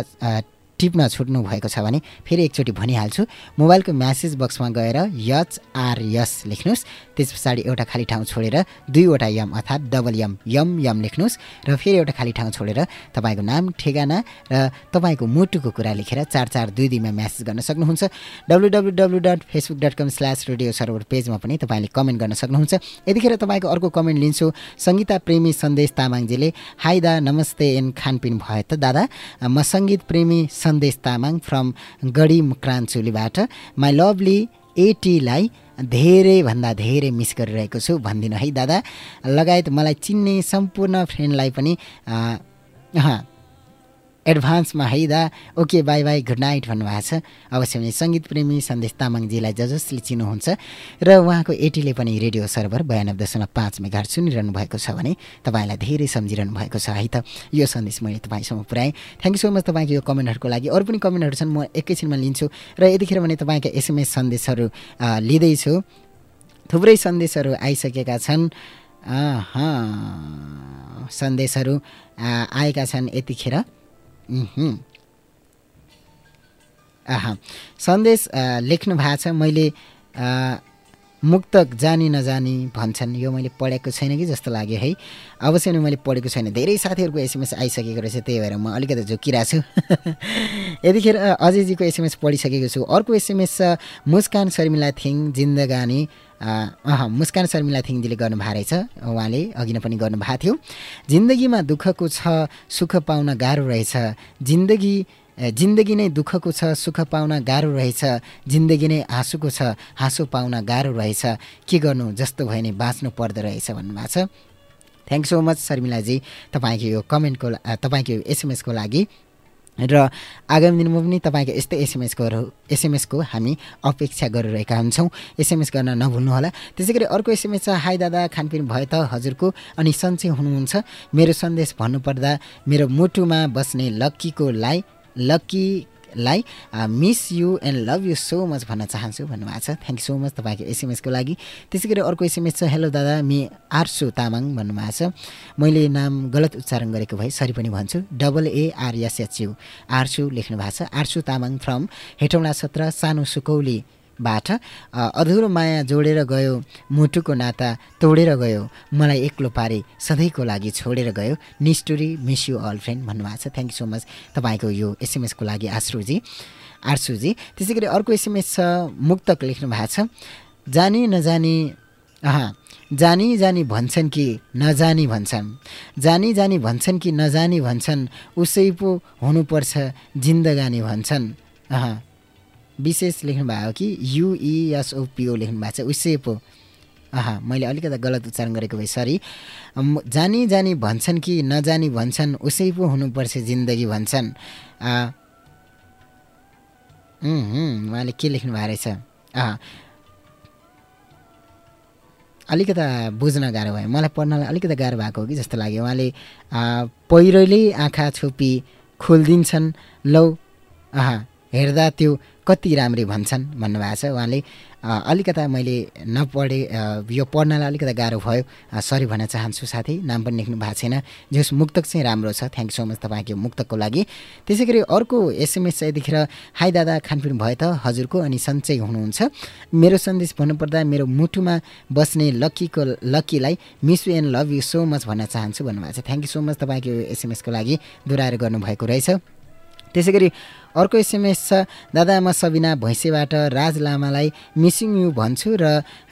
टिप्न छुट्नु भएको छ भने फेरि एकचोटि भनिहाल्छु। मोबाइलको म्यासेज बक्समा गएर यच आर यस लेख्नुहोस्। त्यस पछाडि एउटा खाली ठाउँ छोडेर दुईवटा यम अर्थात् डबल यम यम यम लेख्नुहोस् र फेरि एउटा खाली ठाउँ छोडेर तपाईँको नाम ठेगाना र तपाईँको मुटुको कुरा लेखेर चार चार दुई दुईमा म्यासेज गर्न सक्नुहुन्छ। W W W dot Facebook dot com slash radio server पेजमा पनि तपाईँले कमेन्ट गर्न सक्नुहुन्छ। यतिखेर तपाईँको अर्को कमेन्ट लिन्छु। सङ्गीता प्रेमी सन्देश तामाङजीले हाई दा नमस्ते एन खानपिन भयो त दादा। म सङ्गीत प्रेमी सन्देश तामाङ फ्रम गढी मुक्राञ्चुलीबाट माई लभली एटीलाई धेरैभन्दा धेरै मिस गरिरहेको छु भनिदिनु है दादा। लगायत मलाई चिन्ने सम्पूर्ण फ्रेन्डलाई पनि एडभान्समा है दा okay bye bye good night भन्नुभएको छ। अवश्य पनि सङ्गीत प्रेमी सन्देश तामाङजीलाई ज जसले चिन्नुहुन्छ र उहाँको एटीले पनि रेडियो सर्भर बयानब्बे दशमलव पाँच मेगा सुनिरहनु भएको छ भने तपाईँलाई धेरै सम्झिरहनु भएको छ है त। यो सन्देश मैले तपाईँसम्म पुऱ्याएँ थ्याङ्क यू सो मच तपाईँको यो कमेन्टहरूको लागि। अरू पनि कमेन्टहरू छन् म एकैछिनमा लिन्छु र यतिखेर भने तपाईँका एसएमएस सन्देशहरू लिँदैछु। थुप्रै सन्देशहरू आइसकेका छन्। सन्देशहरू आएका छन् यतिखेर। आहा। सन्देश लेख्नु भएको छ मैले मुक्तक जानी नजानी भन्छन्। यो मैले पढेको छैन कि जस्तो लाग्यो है? अवश्य नै मैले पढेको छैन। धेरै साथीहरूको एसएमएस आइसकेको रहेछ त्यही भएर म अलिकति झुकिरहेको छु। यतिखेर अजयजीको एसएमएस पढिसकेको छु। अर्को एसएमएस छ मुस्कान शर्मिला थिङ जिन्दगानी। अह मुस्कान शर्मिला थिङजीले गर्नुभएको रहेछ। उहाँले अघि नै पनि गर्नुभएको थियो। जिन्दगीमा दुःखको छ सुख पाउन गाह्रो रहेछ। जिन्दगी जिन्दगी नै दुःखको छ सुख पाउन गाह्रो रहेछ। जिन्दगी नै हाँसोको छ हाँसो पाउन गाह्रो रहेछ। के गर्नु जस्तो भयो भने बाँच्नु पर्दो रहेछ भन्नुभएको छ। थ्याङ्क सो मच शर्मिलाजी। तपाईँको यो कमेन्टको तपाईँको यो एसएमएसको लागि र आगामी दिनमा पनि तपाईँको यस्तै एसएमएसकोहरू एसएमएसको हामी अपेक्षा गरिरहेका हुन्छौँ। एसएमएस गर्न नभुल्नुहोला। त्यसै गरी अर्को एसएमएस छ हाई दादा खानपिन भयो त हजुरको अनि सन्चै हुनुहुन्छ। मेरो सन्देश भन्नुपर्दा मेरो मुटुमा बस्ने लक्कीको लाई लक्की लाई miss you and love you so much भन्न चाहन्छु भन्नुभएको छ। थ्याङ्क यू सो मच तपाईँको एसएमएसको लागि। त्यसै गरी अर्को एसएमएस छ हेलो दादा मि आर्सु तामाङ भन्नुभएको छ। मैले नाम गलत उच्चारण गरेको भए सरी पनि भन्छु। डबल एआरएसएचयु आर्सु लेख्नु भएको छ। आर्सु तामाङ फ्रम हेटौँडा सत्र सानो सुकौली। बाट अधुरो माया जोडेर गयो मुटुको नाता तोडेर गयो मलाई एक्लो पारे सधैँको लागि छोडेर गयो। निस्टोरी मिस यु अल फ्रेन्ड भन्नुभएको छ। थ्याङ्क यू सो मच तपाईँको यो एसएमएसको लागि आश्रुजी आर्सुजी। त्यसै गरी अर्को एसएमएस छ मुक्तक लेख्नु भएको छ। जानी नजानी अँ जानी जानी भन्छन् कि नजानी भन्छन्? जानी जानी भन्छन् कि नजानी भन्छन्? उसै पो हुनुपर्छ जिन्दगानी भन्छन्? अँ विशेष लेख्नु भएको कि युइएसओपिओ लेख्नु भएको छ। उसै पो। मैले अलिकति गलत उच्चारण गरेको भए सरी जानी जानी भन्छन् कि नजानी भन्छन् उसै पो हुनुपर्छ जिन्दगी भन्छन्। उहाँले के लेख्नु भएको रहेछ? अलिकता बुझ्न गाह्रो भयो। मलाई पढ्नलाई अलिकति गाह्रो भएको हो कि जस्तो लाग्यो। उहाँले पहिरोले आँखा छोपी खोलिदिन्छन्। लौ आहा हेर्दा त्यो कति राम्री भन्छन् भन्नुभएको छ। उहाँले अलिकता मैले नपढे यो पढ्नलाई अलिकति गाह्रो भयो। सरी भन्न चाहन्छु साथी नाम पनि लेख्नु भएको छैन। जस मुक्तक चाहिँ राम्रो छ। थ्याङ्क सो मच तपाईँको मुक्तकको लागि। त्यसै गरी अर्को एसएमएस चाहिँ यतिखेर हाई दादा खानपिन भयो त? हजुरको अनि सन्चै हुनुहुन्छ। मेरो सन्देश भन्नुपर्दा मेरो मुटुमा बस्ने लक्कीको लक्कीलाई miss you and love you so much भन्न चाहन्छु भन्नुभएको छ। थ्याङ्क यू सो मच तपाईँको एसएमएसको लागि। दोहोऱ्याएर गर्नुभएको रहेछ। त्यसै गरी अर्को एसएमएस छ दादा म सबिना भैँसेबाट राज लामालाई मिसिङ यु भन्छु र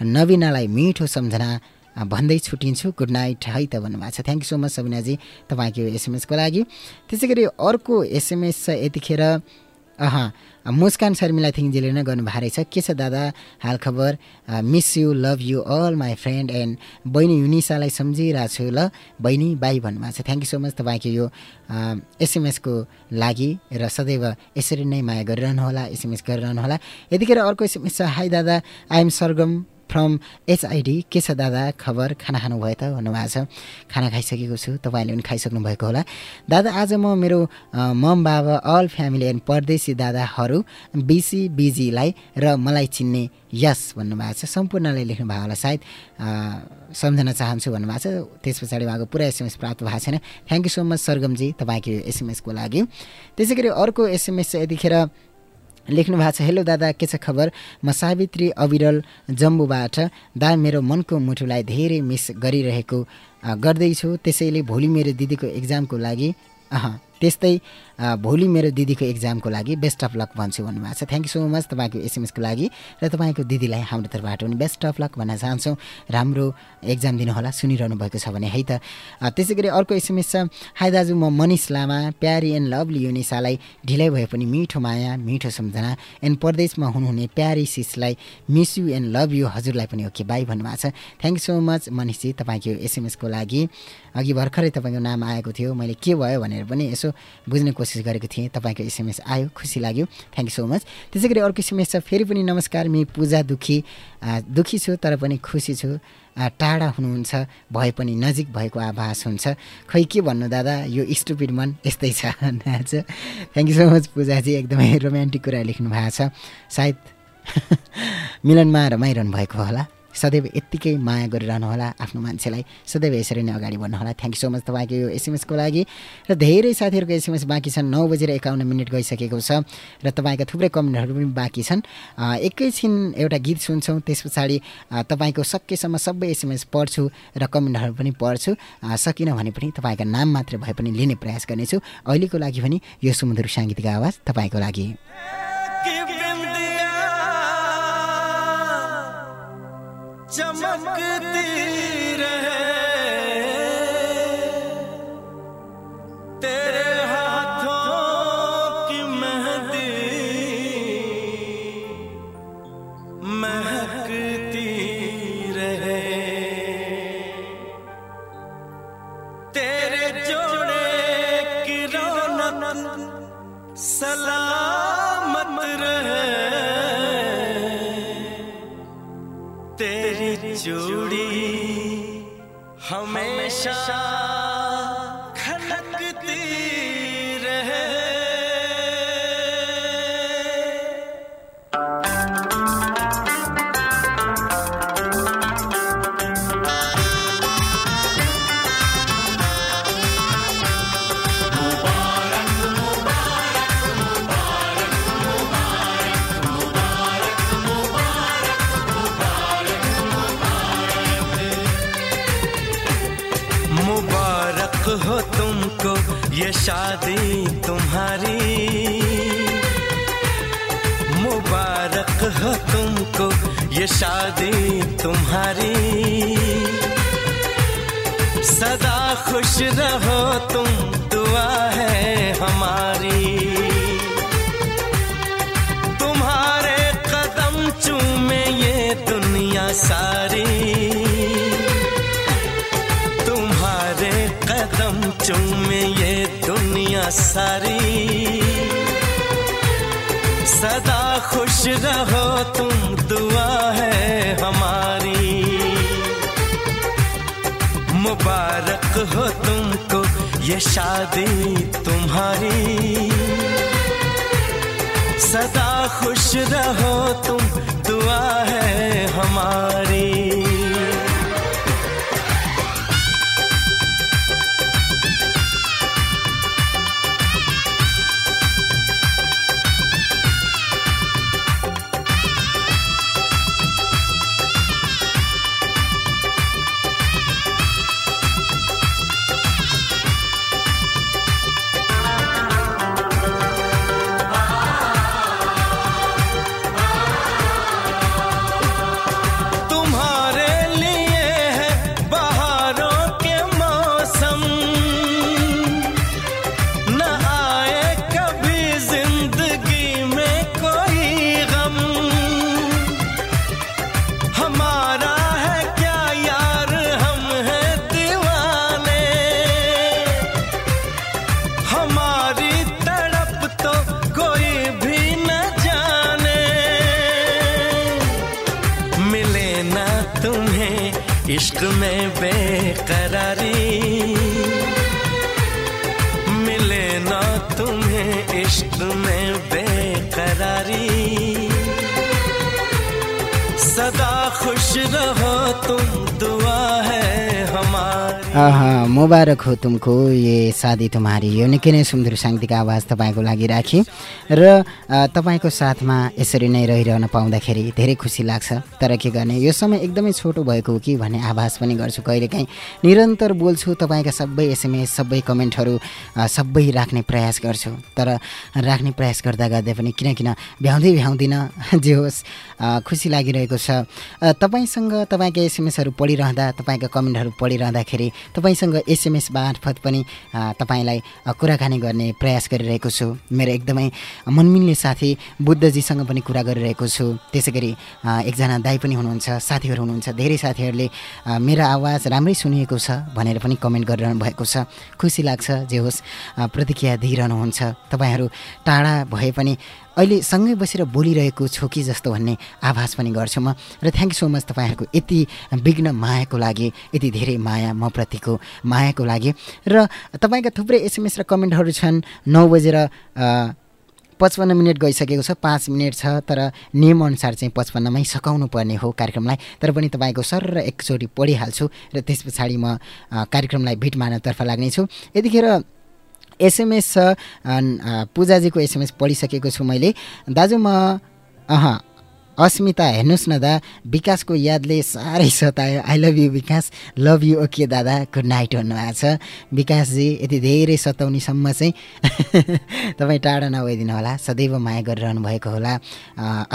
नबिनालाई मिठो सम्झना भन्दै छुट्टिन्छु गुड नाइट है त भन्नुभएको छ। थ्याङ्क यू सो मच सबिनाजी तपाईँको एसएमएसको लागि। त्यसै गरी अर्को एसएमएस छ यतिखेर अह मुस्कान शर्मिला थिङजीले नै गर्नुभएको रहेछ। के छ दादा? हाल खबर? Miss you love you all my friend and बहिनी युनिसालाई सम्झिरहेको छु ल। बहिनी बाई भन्नुभएको छ। थ्याङ्क यू सो मच तपाईँको यो एसएमएसको लागि र सदैव यसरी नै माया गरिरहनु होला एसएमएस गरिरहनु होला। यतिखेर अर्को एसएमएस छ। हाई दादा। आइएम सरगम फ्रम एचआइडी के छ दादा? खबर खाना खानुभयो त? भन्नुभएको छ। खाना खाइसकेको छु। तपाईँले पनि खाइसक्नु भएको होला। दादा आज म मेरो मम बाबा अल फ्यामिली एन्ड परदेशी दादाहरू बिसी बिजीलाई र मलाई चिन्ने यस भन्नुभएको छ। सम्पूर्णले लेख्नु भएको होला सायद। सम्झन चाहन्छु भन्नुभएको छ। त्यस पछाडि उहाँको पुरा एसएमएस प्राप्त भएको छैन। थ्याङ्क यू सो मच सरगमजी तपाईँको एसएमएसको लागि। त्यसै गरी अर्को एसएमएस चाहिँ यतिखेर लेख्नु भएको छ हेलो दादा के छ खबर? म सावित्री अविरल जम्बुबाट दा मेरो मनको मुठुलाई धेरै मिस गरिरहेको गर्दैछु। त्यसैले भोलि मेरो दिदीको इक्जामको लागि अह त्यस्तै भोलि मेरो दिदीको इक्जामको लागि बेस्ट अफ लक भन्छु भन्नुभएको छ। थ्याङ्क यू सो मच तपाईँको एसएमएसको लागि र तपाईँको दिदीलाई हाम्रो तर्फबाट पनि बेस्ट अफ लक भन्न चाहन्छौँ। राम्रो एक्जाम दिनुहोला सुनिरहनु भएको छ भने है त। त्यसै गरी अर्को एसएमएस छ। हाई दाजु म मनिष लामा प्यारी एन्ड लभली युनिसालाई ढिलै भए पनि मिठो माया मिठो सम्झना। एन्ड परदेशमा हुनुहुने प्यारी सिसलाई miss you and love you हजुरलाई पनि ओके बाई भन्नुभएको छ। थ्याङ्क यू सो मच मनिषजी तपाईँको एसएमएसको लागि। अघि भर्खरै तपाईँको नाम आएको थियो मैले के भयो भनेर पनि यसो बुझ्ने कोसिस कोसिस गरेको थिएँ। तपाईँको एसएमएस आयो खुसी लाग्यो। थ्याङ्क यू सो मच त्यसै गरी अर्को एसएमएस छ फेरि पनि नमस्कार। मि पूजा दुखी दुखी छु तर पनि खुसी छु। टाढा हुनुहुन्छ भए पनि नजिक भएको आभास हुन्छ। खै के भन्नु दादा यो स्टुपिड मन यस्तै छ। थ्याङ्क यू सो मच पूजाजी। एकदमै रोमान्टिक कुरा लेख्नु भएको छ। सायद मिलनमा रमाइरहनु भएको होला। सदैव यत्तिकै माया गरिरहनुहोला आफ्नो मान्छेलाई। सदैव यसरी नै अगाडि बढ्नुहोला। थ्याङ्क यू सो मच तपाईँको यो एसएमएसको लागि। र धेरै साथीहरूको एसएमएस बाँकी छन्। नौ बजेर एकाउन्न मिनट गइसकेको छ। र तपाईँका थुप्रै कमेन्टहरू पनि बाँकी छन्। एकैछिन एउटा गीत सुन्छौँ। त्यस पछाडि तपाईँको सकेसम्म सबै एसएमएस पढ्छु र कमेन्टहरू पनि पढ्छु। सकिनँ भने पनि तपाईँका नाम मात्र भए पनि लिने प्रयास गर्नेछु। अहिलेको लागि पनि यो सुमधुर साङ्गीतिक आवाज तपाईँको लागि। चमकती मुबारक हो तुमको, ये शादी तुम्हारी। मुबारक हो तुमको, ये शादी तुम्हारी। सदा खुश रहो तुम, दुआ है हमारी। तुम्हारे कदम चूमे ये दुनिया सारी। चूमे ये दुनिया सारी। सदा खुश रहो, तुम दुआ है हमारी। मुबारक हो तुमको ये शादी तुम्हारी। सदा खुश रहो, तुम दुआ है हमारी। मुबारक हो तुमको ये शादी तुम्हारी। यो निकै नै सुन्दर साङ्गीतिक आवाज तपाईँको लागि राखेँ। र तपाईँको साथमा यसरी नै रहिरहन पाउँदाखेरि धेरै खुसी लाग्छ। तर के गर्ने यो समय एकदमै छोटो भएको हो कि भन्ने आभास पनि गर्छु। कहिलेकाहीँ निरन्तर बोल्छु तपाईँका सबै एसएमएस सबै कमेन्टहरू सबै राख्ने प्रयास गर्छु। तर राख्ने प्रयास गर्दा गर्दै पनि किन किन भ्याउँदै भ्याउँदिनँ? जे होस् खुसी लागिरहेको छ। तपाईँसँग तपाईँका एसएमएसहरू पढिरहँदा तपाईँका कमेन्टहरू पढिरहँदाखेरि तपाईँसँग एसएमएस मार्फत पनि तपाईँलाई कुराकानी गर्ने प्रयास गरिरहेको छु। मेरो एकदमै मनमिल्ने साथी बुद्धजीसँग पनि कुरा गरिरहेको छु। त्यसै गरी एकजना दाई पनि हुनुहुन्छ साथीहरू हुनुहुन्छ धेरै साथीहरूले मेरो आवाज राम्रै सुनिएको छ भनेर पनि कमेन्ट गरिरहनु भएको छ। खुसी लाग्छ जे होस् प्रतिक्रिया दिइरहनुहुन्छ। तपाईँहरू टाढा भए पनि अहिले सँगै बसेर बोलिरहेको छु कि जस्तो भन्ने आभास पनि गर्छु म। र थ्याङ्क सो मच तपाईँहरूको यति विघ्न मायाको लागि यति धेरै माया म प्रतिको मायाको लागि। र तपाईँका थुप्रै एसएमएस र कमेन्टहरू छन्। नौ बजेर पचपन्न मिनट गइसकेको छ पाँच मिनट छ तर नियमअनुसार चाहिँ पचपन्नमै सकाउनु पर्ने हो कार्यक्रमलाई। तर पनि तपाईँको सर र एकचोटि पढिहाल्छु र त्यस पछाडि म कार्यक्रमलाई भिट मार्नतर्फ लाग्नेछु। यतिखेर एसएमएस छ पूजाजीको एसएमएस पढिसकेको छु मैले। दाजु म अह अस्मिता हेर्नुहोस् न दा विकासको यादले साह्रै सतायो। I love you Vikas. Love you okay दादा। गुड नाइट भन्नुभएको छ। विकासजी यति धेरै सताउनेसम्म चाहिँ तपाईँ टाढा नभइदिनु होला। सदैव माया गरिरहनु भएको होला।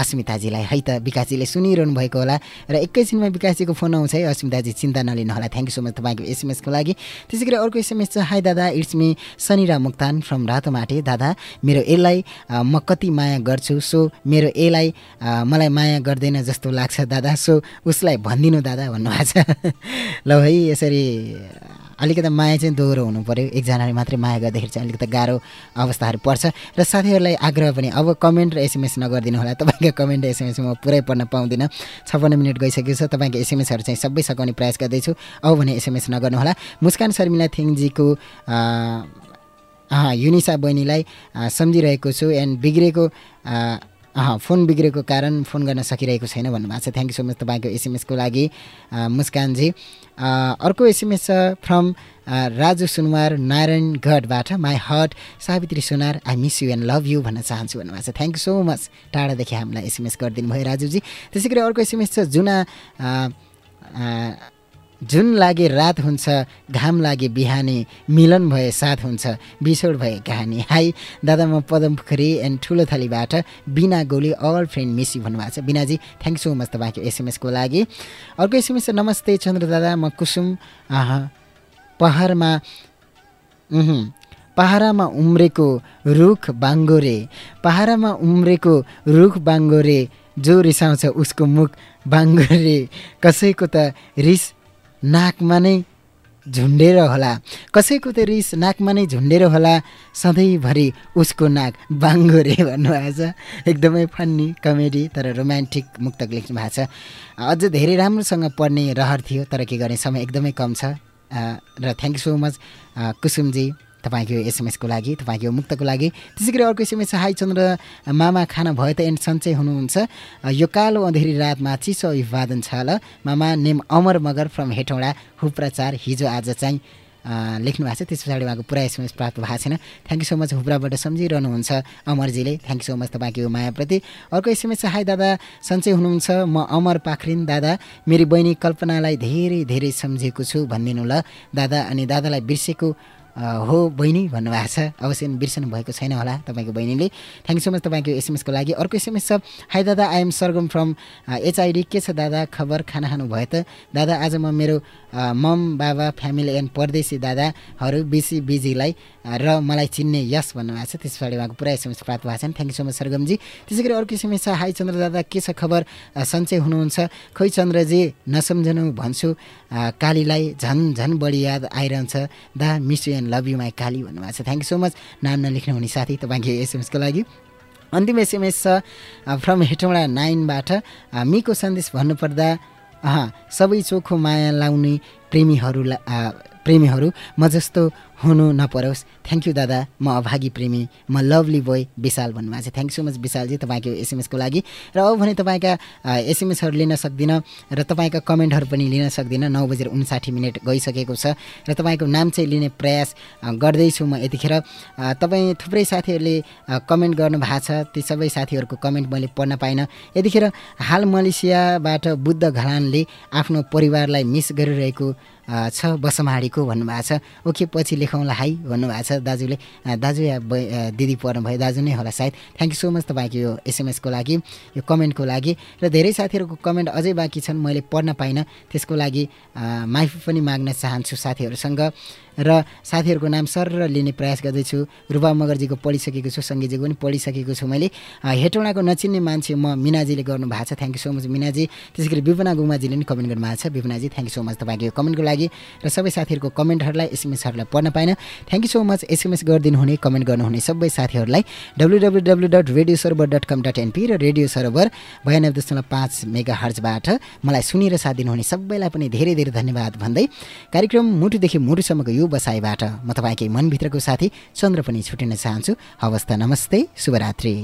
अस्मिताजीलाई है त विकासजीले सुनिरहनु भएको होला। र एकैछिनमा विकासजीको फोन आउँछ है। अस्मिताजी चिन्ता नलिनु होला। थ्याङ्क यू सो मच तपाईँको एसएमएसको लागि। त्यसै गरी अर्को एसएमएस छ। हाई दादा। It's me Sanira Muktan from Ratomate. दादा मेरो अ, म कति माया गर्छु? सो मेरो अ, मलाई माया गर्दैन जस्तो लाग्छ दादा। सो उसलाई भनिदिनु दादा भन्नुभएको छ। ल है यसरी अलिकति माया चाहिँ दोहोरो हुनु पऱ्यो एकजनाले मात्रै माया गर्दाखेरि चाहिँ अलिकति गाह्रो अवस्थाहरू पर्छ। र साथीहरूलाई आग्रह पनि अब कमेन्ट र एसएमएस नगरिदिनु होला। तपाईँको कमेन्ट र एसएमएस म पुरै पढ्न पाउँदिनँ। छप्पन्न मिनट गइसकेको छ। तपाईँको एसएमएसहरू चाहिँ सबै सघाउने प्रयास गर्दैछु। अब भने एसएमएस नगर्नु होला। मुस्कान शर्मिला थिङजीको युनिसा बहिनीलाई सम्झिरहेको छु। एन्ड बिग्रेको फोन बिग्रेको कारण फोन गर्न सकिरहेको छैन भन्नुभएको छ। थ्याङ्क यू सो मच तपाईँको एसएमएसको लागि मुस्कानजी। अर्को एसएमएस छ from Raju Sunuwar नारायणगढबाट my heart Savitri Sunar I miss you and love you भन्न चाहन्छु भन्नुभएको छ। थ्याङ्क यू सो मच टाढादेखि हामीलाई एसएमएस गरिदिनु भयो राजुजी। त्यसै गरी अर्को एसएमएस छ जुना जुन लागे रात हुन्छ घाम लागे बिहानी मिलन भए साथ हुन्छ बिछोड भए कहानी। हाई दादा म पदम पोखरी एन्ड ठुलो थालीबाट बिना गोली अल फ्रेन्ड मिस भन्नुभएको छ। बिनाजी थ्याङ्क सो मच तपाईँको एसएमएसको लागि। अर्को एसएमएस नमस्ते चन्द्र दादा म कुसुम। पहाडमा पहाडमा उम्रेको रुख बाङ्गोरे पहाडमा उम्रेको रुख बाङ्गोरे जो रिसाउँछ उसको मुख बाङ्गोरे कसैको त रिस नाकमा नै झुन्डेर होला। कसैको त रिस नाकमा नै झुन्डेर होला सधैँभरि उसको नाक बाङ्गोरे भन्नुभएको छ एकदमै फन्नी कमेडी तर रोमान्टिक मुक्तक लेख्नु भएको छ। अझ धेरै राम्रोसँग पढ्ने रहर थियो तर के गर्ने समय एकदमै कम छ। र थ्याङ्क सो मच कुसुमजी। तपाईँको एसएमएसको लागि तपाईँको मुक्तको लागि। त्यसै गरी अर्को एसएमएस हाई चन्द्र मामा खाना भयो त एन्ड सन्चै हुनुहुन्छ। यो कालो अँधेरी रातमा चिसो अभिवादन छ ल मामा नेम अमर मगर फ्रम हेटौँडा। हुप्रचार हिजो आज चाहिँ लेख्नु भएको छ। त्यस पछाडि उहाँको पुरा एसएमएस प्राप्त भएको छैन। थ्याङ्क यू सो मच हुब्राबाट सम्झिरहनुहुन्छ अमरजीले। थ्याङ्क यू सो मच तपाईँको यो मायाप्रति। अर्को एसएमएस हाई दादा सन्चै हुनुहुन्छ। म अमर पाखरिन दादा। मेरी बहिनी कल्पनालाई धेरै धेरै सम्झेको छु। भनिदिनु ल। दादा अनि दादालाई बिर्सेको हो बहिनी भन्नुभएको छ। अवश्य बिर्सनु भएको छैन होला तपाईँको बहिनीले। थ्याङ्क सो मच तपाईँको एसएमएसको लागि। अर्को एसएमएस छ हाई दादा आइएम सरगम फ्रम एचआइडी के छ दादा? खबर खाना खानु भयो त? दादा आज म मेरो मम बाबा फ्यामिली एन्ड परदेशी दादाहरू बिसी बिजीलाई र मलाई चिन्ने यस भन्नुभएको छ। त्यस पछाडि उहाँको पुरा एसएमएस प्राप्त भएको छ। थ्याङ्क यू सो मच सरगमजी त्यसै गरी अर्को एसएमएस छ। हाई चन्द्र दादा के छ खबर? सन्चै हुनुहुन्छ। खोइ चन्द्रजी नसम्झनु भन्छु। कालीलाई झन् झन् बढी याद आइरहन्छ। दा miss you and love you my Kali भन्नुभएको छ। थ्याङ्क यू सो मच नाम नलेख्नु हुने साथी तपाईँको एसएमएसको लागि। अन्तिम एसएमएस छ। फ्रम हेटौँडा नाइनबाट। मिको सन्देश भन्नुपर्दा सबै चोखो माया लाउने प्रेमीहरूलाई प्रेमीहरू म जस्तो हुनु नपरोस्। थ्याङ्क यू दादा। म अभागी प्रेमी म लभली बोय विशाल भन्नुभएको छ। थ्याङ्क सो मच विशालजी तपाईँको एसएमएसको लागि। र अब भने तपाईँका एसएमएसहरू लिन सक्दिनँ र तपाईँका कमेन्टहरू पनि लिन सक्दिनँ। नौ बजेर उन्साठी मिनट गइसकेको छ। र तपाईँको नाम चाहिँ लिने प्रयास गर्दैछु म यतिखेर। तपाईँ थुप्रै साथीहरूले कमेन्ट गर्नुभएको छ। ती सबै साथीहरूको कमेन्ट मैले पढ्न पाइनँ। यतिखेर हाल मलेसियाबाट बुद्ध घलानले आफ्नो परिवारलाई मिस गरिरहेको छ बसमाडीको भन्नुभएको छ। ओके पछि लेखौँला हाई भन्नुभएको छ दाजुले। दाजु या दिदी पढ्नुभयो दाजु नै होला सायद। थ्याङ्क यू सो मच तपाईँको यो एसएमएसको लागि यो कमेन्टको लागि। र धेरै साथीहरूको कमेन्ट अझै बाँकी छन् मैले पढ्न पाइनँ। त्यसको लागि माफी पनि माग्न चाहन्छु साथीहरूसँग। र साथीहरूको नाम सर र लिने प्रयास गर्दैछु। रुबा मगरजीको पढिसकेको छु सङ्गीतजीको पनि पढिसकेको छु मैले। हेटौँडाको नचिन्ने मान्छे म मिनाजीले गर्नु भएको छ। थ्याङ्क यू सो मच मिनाजी। त्यसै गरी विपना गुमाजीले पनि कमेन्ट गर्नुभएको छ। विपनाजी थ्याङ्क यू सो मच तपाईँको कमेन्टको लागि। र सबै साथीहरूको कमेन्टहरूलाई एसएमएसहरूलाई पढ्न पाएन thank you so much SMS गरिदिनु हुने कमेन्ट गर्नुहुने सबै साथीहरूलाई। W W W dot radio server dot com dot NP र रेडियो सर्भर बयानब्बे दशमलव पाँच मेगा हर्जबाट मलाई सुनेर साथ दिनुहुने सबैलाई पनि धेरै धेरै धन्यवाद भन्दै कार्यक्रम मुटुदेखि मुटुसम्मको यो बसाइबाट म तपाईँकै मनभित्रको साथी चन्द्र पनि छुटिन चाहन्छु। हवस् त नमस्ते शुभरात्री।